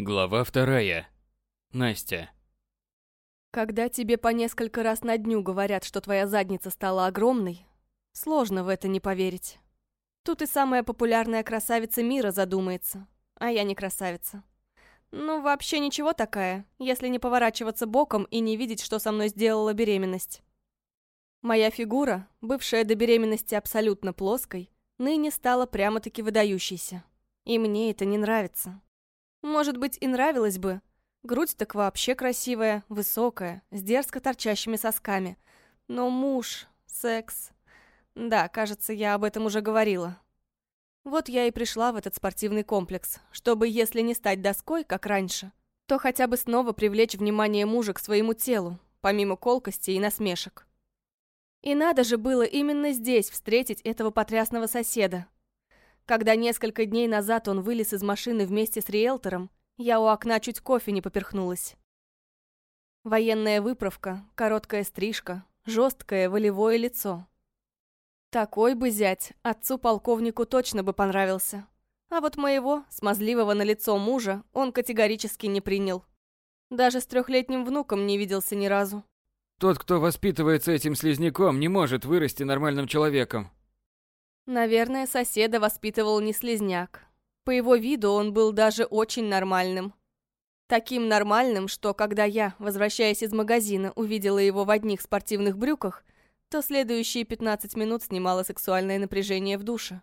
Глава вторая. Настя. Когда тебе по несколько раз на дню говорят, что твоя задница стала огромной, сложно в это не поверить. Тут и самая популярная красавица мира задумается, а я не красавица. Ну, вообще ничего такая, если не поворачиваться боком и не видеть, что со мной сделала беременность. Моя фигура, бывшая до беременности абсолютно плоской, ныне стала прямо-таки выдающейся. И мне это не нравится. Может быть, и нравилось бы. Грудь так вообще красивая, высокая, с дерзко торчащими сосками. Но муж, секс... Да, кажется, я об этом уже говорила. Вот я и пришла в этот спортивный комплекс, чтобы, если не стать доской, как раньше, то хотя бы снова привлечь внимание мужа к своему телу, помимо колкости и насмешек. И надо же было именно здесь встретить этого потрясного соседа, когда несколько дней назад он вылез из машины вместе с риэлтором, я у окна чуть кофе не поперхнулась. Военная выправка, короткая стрижка, жесткое волевое лицо. Такой бы зять отцу-полковнику точно бы понравился. А вот моего, смазливого на лицо мужа, он категорически не принял. Даже с трехлетним внуком не виделся ни разу. Тот, кто воспитывается этим слизняком, не может вырасти нормальным человеком. Наверное, соседа воспитывал не слезняк. По его виду он был даже очень нормальным. Таким нормальным, что когда я, возвращаясь из магазина, увидела его в одних спортивных брюках, то следующие 15 минут снимала сексуальное напряжение в душе.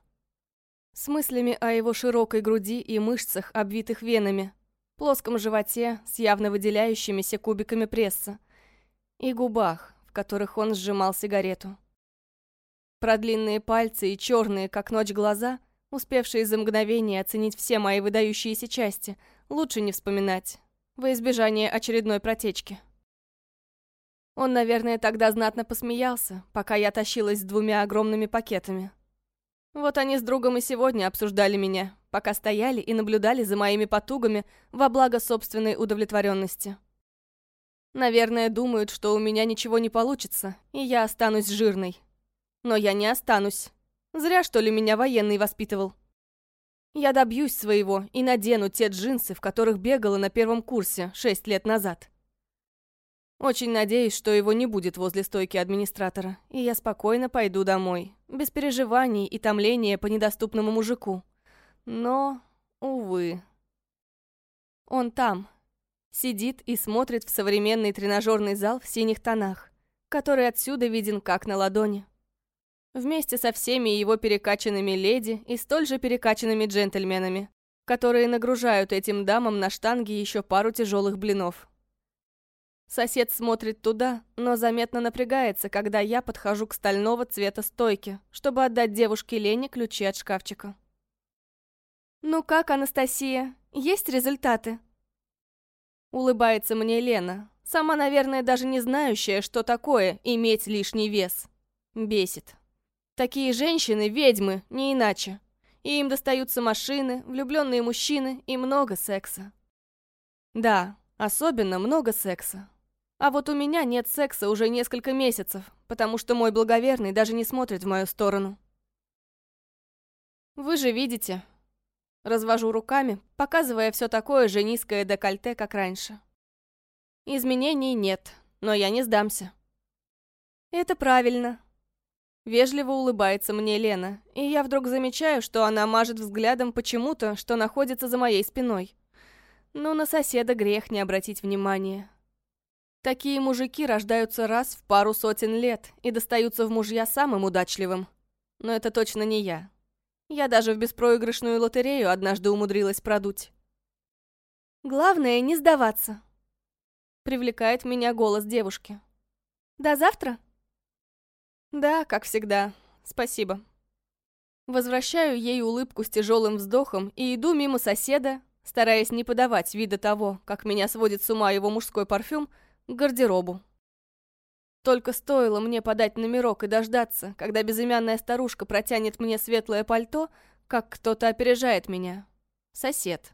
С мыслями о его широкой груди и мышцах, обвитых венами, плоском животе с явно выделяющимися кубиками пресса и губах, в которых он сжимал сигарету. Про длинные пальцы и черные, как ночь, глаза, успевшие за мгновение оценить все мои выдающиеся части, лучше не вспоминать, во избежание очередной протечки. Он, наверное, тогда знатно посмеялся, пока я тащилась с двумя огромными пакетами. Вот они с другом и сегодня обсуждали меня, пока стояли и наблюдали за моими потугами во благо собственной удовлетворенности. Наверное, думают, что у меня ничего не получится, и я останусь жирной. Но я не останусь. Зря, что ли, меня военный воспитывал. Я добьюсь своего и надену те джинсы, в которых бегала на первом курсе шесть лет назад. Очень надеюсь, что его не будет возле стойки администратора, и я спокойно пойду домой, без переживаний и томления по недоступному мужику. Но, увы. Он там. Сидит и смотрит в современный тренажерный зал в синих тонах, который отсюда виден как на ладони вместе со всеми его перекачанными леди и столь же перекачанными джентльменами, которые нагружают этим дамам на штанге еще пару тяжелых блинов. Сосед смотрит туда, но заметно напрягается, когда я подхожу к стального цвета стойке, чтобы отдать девушке Лене ключи от шкафчика. «Ну как, Анастасия, есть результаты?» Улыбается мне Лена, сама, наверное, даже не знающая, что такое иметь лишний вес. Бесит. Такие женщины – ведьмы, не иначе. И им достаются машины, влюбленные мужчины и много секса. Да, особенно много секса. А вот у меня нет секса уже несколько месяцев, потому что мой благоверный даже не смотрит в мою сторону. Вы же видите. Развожу руками, показывая все такое же низкое декольте, как раньше. Изменений нет, но я не сдамся. Это правильно, Вежливо улыбается мне Лена, и я вдруг замечаю, что она мажет взглядом почему-то, что находится за моей спиной. Но на соседа грех не обратить внимания. Такие мужики рождаются раз в пару сотен лет и достаются в мужья самым удачливым. Но это точно не я. Я даже в беспроигрышную лотерею однажды умудрилась продуть. Главное, не сдаваться. Привлекает меня голос девушки. До завтра? Да, как всегда. Спасибо. Возвращаю ей улыбку с тяжелым вздохом и иду мимо соседа, стараясь не подавать вида того, как меня сводит с ума его мужской парфюм, к гардеробу. Только стоило мне подать номерок и дождаться, когда безымянная старушка протянет мне светлое пальто, как кто-то опережает меня. Сосед.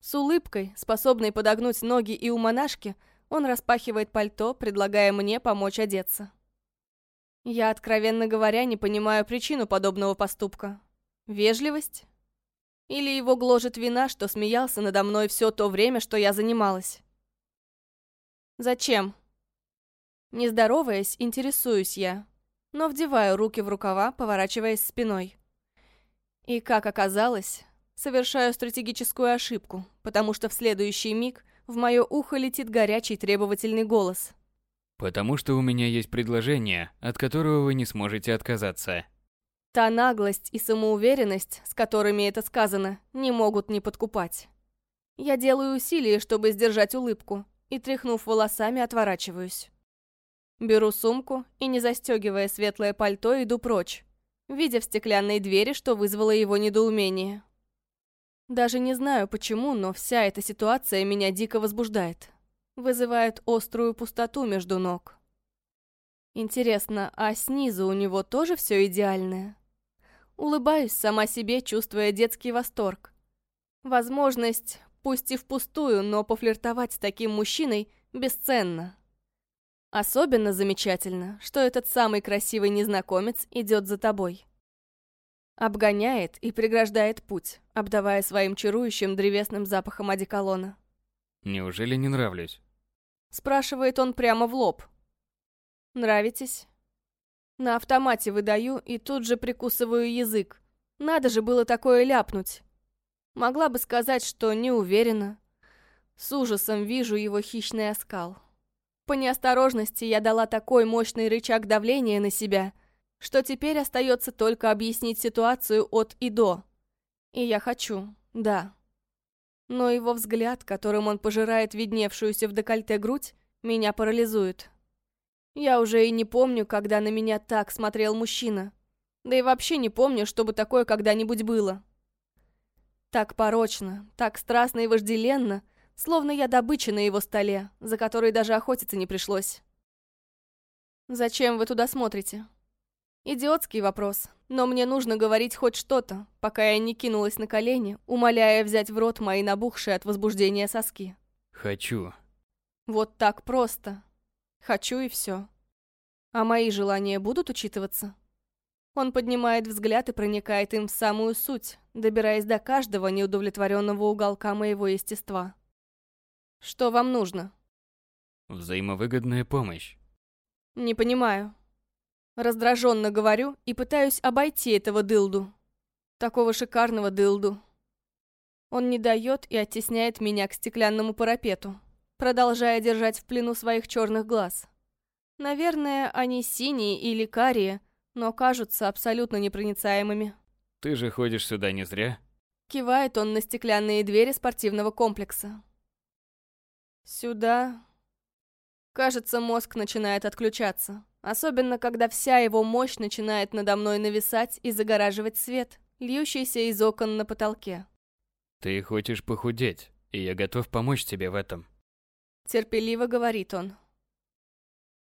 С улыбкой, способной подогнуть ноги и у монашки, он распахивает пальто, предлагая мне помочь одеться. Я, откровенно говоря, не понимаю причину подобного поступка. Вежливость? Или его гложет вина, что смеялся надо мной все то время, что я занималась. Зачем? Не здороваясь, интересуюсь я, но вдеваю руки в рукава, поворачиваясь спиной. И, как оказалось, совершаю стратегическую ошибку, потому что в следующий миг в мое ухо летит горячий требовательный голос. «Потому что у меня есть предложение, от которого вы не сможете отказаться». Та наглость и самоуверенность, с которыми это сказано, не могут не подкупать. Я делаю усилие, чтобы сдержать улыбку, и, тряхнув волосами, отворачиваюсь. Беру сумку и, не застегивая светлое пальто, иду прочь, видя в стеклянной двери, что вызвало его недоумение. Даже не знаю почему, но вся эта ситуация меня дико возбуждает. Вызывает острую пустоту между ног. Интересно, а снизу у него тоже все идеальное? Улыбаюсь сама себе, чувствуя детский восторг. Возможность, пусть и впустую, но пофлиртовать с таким мужчиной бесценно. Особенно замечательно, что этот самый красивый незнакомец идет за тобой. Обгоняет и преграждает путь, обдавая своим чарующим древесным запахом одеколона. «Неужели не нравлюсь?» Спрашивает он прямо в лоб. «Нравитесь?» На автомате выдаю и тут же прикусываю язык. Надо же было такое ляпнуть. Могла бы сказать, что не уверена. С ужасом вижу его хищный оскал. По неосторожности я дала такой мощный рычаг давления на себя, что теперь остается только объяснить ситуацию от и до. И я хочу, да. Но его взгляд, которым он пожирает видневшуюся в декольте грудь, меня парализует. Я уже и не помню, когда на меня так смотрел мужчина. Да и вообще не помню, чтобы такое когда-нибудь было. Так порочно, так страстно и вожделенно — Словно я добыча на его столе, за которой даже охотиться не пришлось. «Зачем вы туда смотрите?» Идиотский вопрос, но мне нужно говорить хоть что-то, пока я не кинулась на колени, умоляя взять в рот мои набухшие от возбуждения соски. «Хочу». Вот так просто. Хочу и все. А мои желания будут учитываться? Он поднимает взгляд и проникает им в самую суть, добираясь до каждого неудовлетворенного уголка моего естества. Что вам нужно? Взаимовыгодная помощь. Не понимаю. Раздраженно говорю и пытаюсь обойти этого дылду. Такого шикарного дылду. Он не дает и оттесняет меня к стеклянному парапету, продолжая держать в плену своих черных глаз. Наверное, они синие или карие, но кажутся абсолютно непроницаемыми. Ты же ходишь сюда не зря. Кивает он на стеклянные двери спортивного комплекса. Сюда... Кажется, мозг начинает отключаться. Особенно, когда вся его мощь начинает надо мной нависать и загораживать свет, льющийся из окон на потолке. «Ты хочешь похудеть, и я готов помочь тебе в этом». Терпеливо говорит он.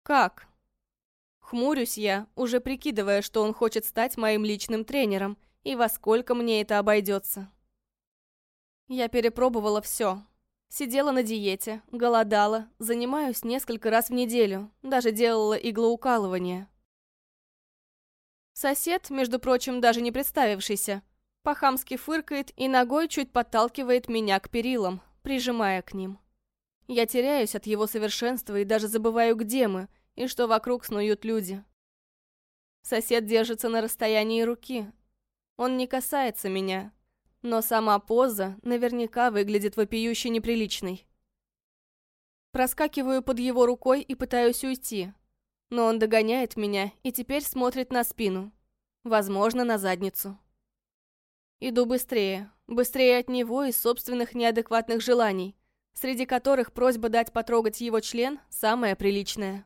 «Как?» Хмурюсь я, уже прикидывая, что он хочет стать моим личным тренером, и во сколько мне это обойдется. Я перепробовала все, Сидела на диете, голодала, занимаюсь несколько раз в неделю, даже делала иглоукалывание. Сосед, между прочим, даже не представившийся, по-хамски фыркает и ногой чуть подталкивает меня к перилам, прижимая к ним. Я теряюсь от его совершенства и даже забываю, где мы, и что вокруг снуют люди. Сосед держится на расстоянии руки. Он не касается меня, но сама поза наверняка выглядит вопиюще неприличной. Проскакиваю под его рукой и пытаюсь уйти, но он догоняет меня и теперь смотрит на спину, возможно, на задницу. Иду быстрее, быстрее от него и собственных неадекватных желаний, среди которых просьба дать потрогать его член самая приличная.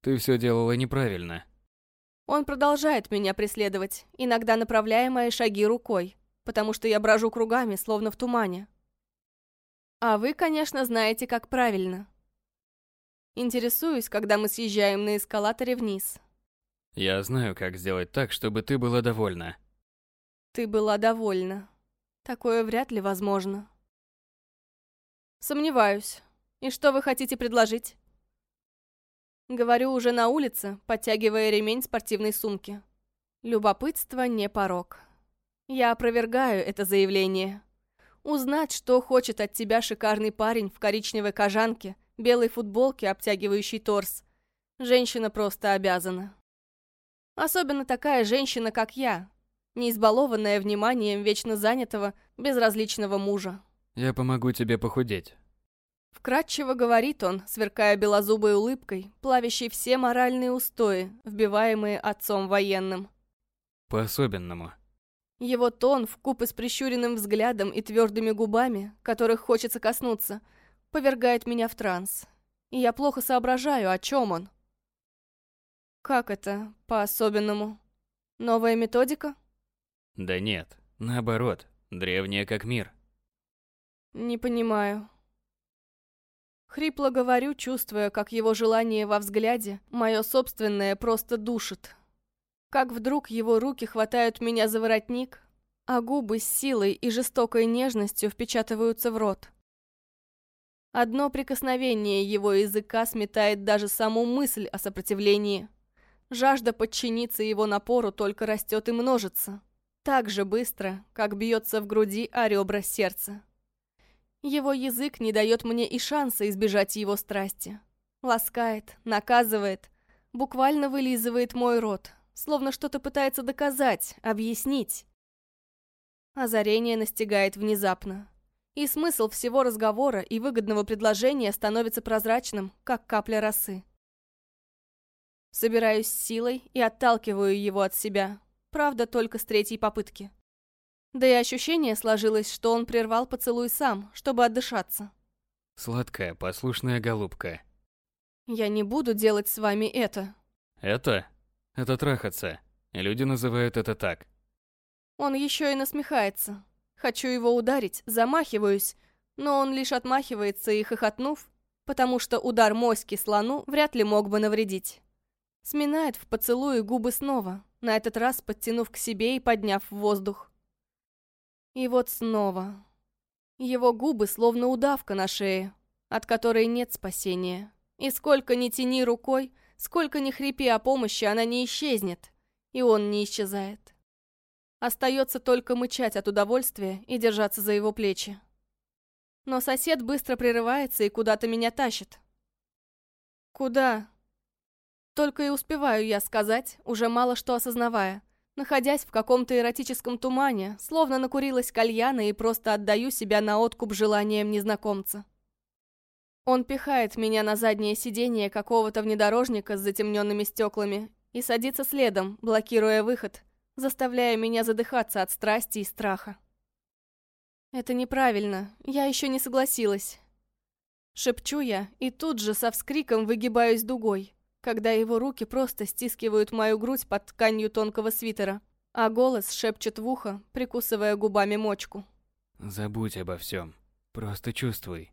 Ты все делала неправильно. Он продолжает меня преследовать, иногда направляя мои шаги рукой потому что я брожу кругами, словно в тумане. А вы, конечно, знаете, как правильно. Интересуюсь, когда мы съезжаем на эскалаторе вниз. Я знаю, как сделать так, чтобы ты была довольна. Ты была довольна. Такое вряд ли возможно. Сомневаюсь. И что вы хотите предложить? Говорю уже на улице, подтягивая ремень спортивной сумки. Любопытство не порог. Я опровергаю это заявление. Узнать, что хочет от тебя шикарный парень в коричневой кожанке, белой футболке, обтягивающей торс. Женщина просто обязана. Особенно такая женщина, как я, не избалованная вниманием вечно занятого, безразличного мужа. Я помогу тебе похудеть. Вкратчиво говорит он, сверкая белозубой улыбкой, плавящей все моральные устои, вбиваемые отцом военным. По-особенному. Его тон, вкупе с прищуренным взглядом и твердыми губами, которых хочется коснуться, повергает меня в транс. И я плохо соображаю, о чем он. Как это, по-особенному? Новая методика? Да нет, наоборот, древняя как мир. Не понимаю. Хрипло говорю, чувствуя, как его желание во взгляде, мое собственное, просто душит. Как вдруг его руки хватают меня за воротник, а губы с силой и жестокой нежностью впечатываются в рот. Одно прикосновение его языка сметает даже саму мысль о сопротивлении. Жажда подчиниться его напору только растет и множится. Так же быстро, как бьется в груди о ребра сердца. Его язык не дает мне и шанса избежать его страсти. Ласкает, наказывает, буквально вылизывает мой рот, словно что-то пытается доказать, объяснить. Озарение настигает внезапно. И смысл всего разговора и выгодного предложения становится прозрачным, как капля росы. Собираюсь с силой и отталкиваю его от себя, правда, только с третьей попытки. Да и ощущение сложилось, что он прервал поцелуй сам, чтобы отдышаться. Сладкая, послушная голубка. Я не буду делать с вами это. Это? Это трахаться. Люди называют это так. Он еще и насмехается. Хочу его ударить, замахиваюсь, но он лишь отмахивается и хохотнув, потому что удар моськи слону вряд ли мог бы навредить. Сминает в поцелуе губы снова, на этот раз подтянув к себе и подняв в воздух. И вот снова. Его губы словно удавка на шее, от которой нет спасения. И сколько ни тяни рукой, сколько ни хрипи о помощи, она не исчезнет. И он не исчезает. Остается только мычать от удовольствия и держаться за его плечи. Но сосед быстро прерывается и куда-то меня тащит. Куда? Только и успеваю я сказать, уже мало что осознавая находясь в каком-то эротическом тумане, словно накурилась кальяна и просто отдаю себя на откуп желаниям незнакомца. Он пихает меня на заднее сиденье какого-то внедорожника с затемненными стеклами и садится следом, блокируя выход, заставляя меня задыхаться от страсти и страха. Это неправильно, я еще не согласилась. Шепчу я и тут же со вскриком выгибаюсь дугой когда его руки просто стискивают мою грудь под тканью тонкого свитера, а голос шепчет в ухо, прикусывая губами мочку. «Забудь обо всем. Просто чувствуй.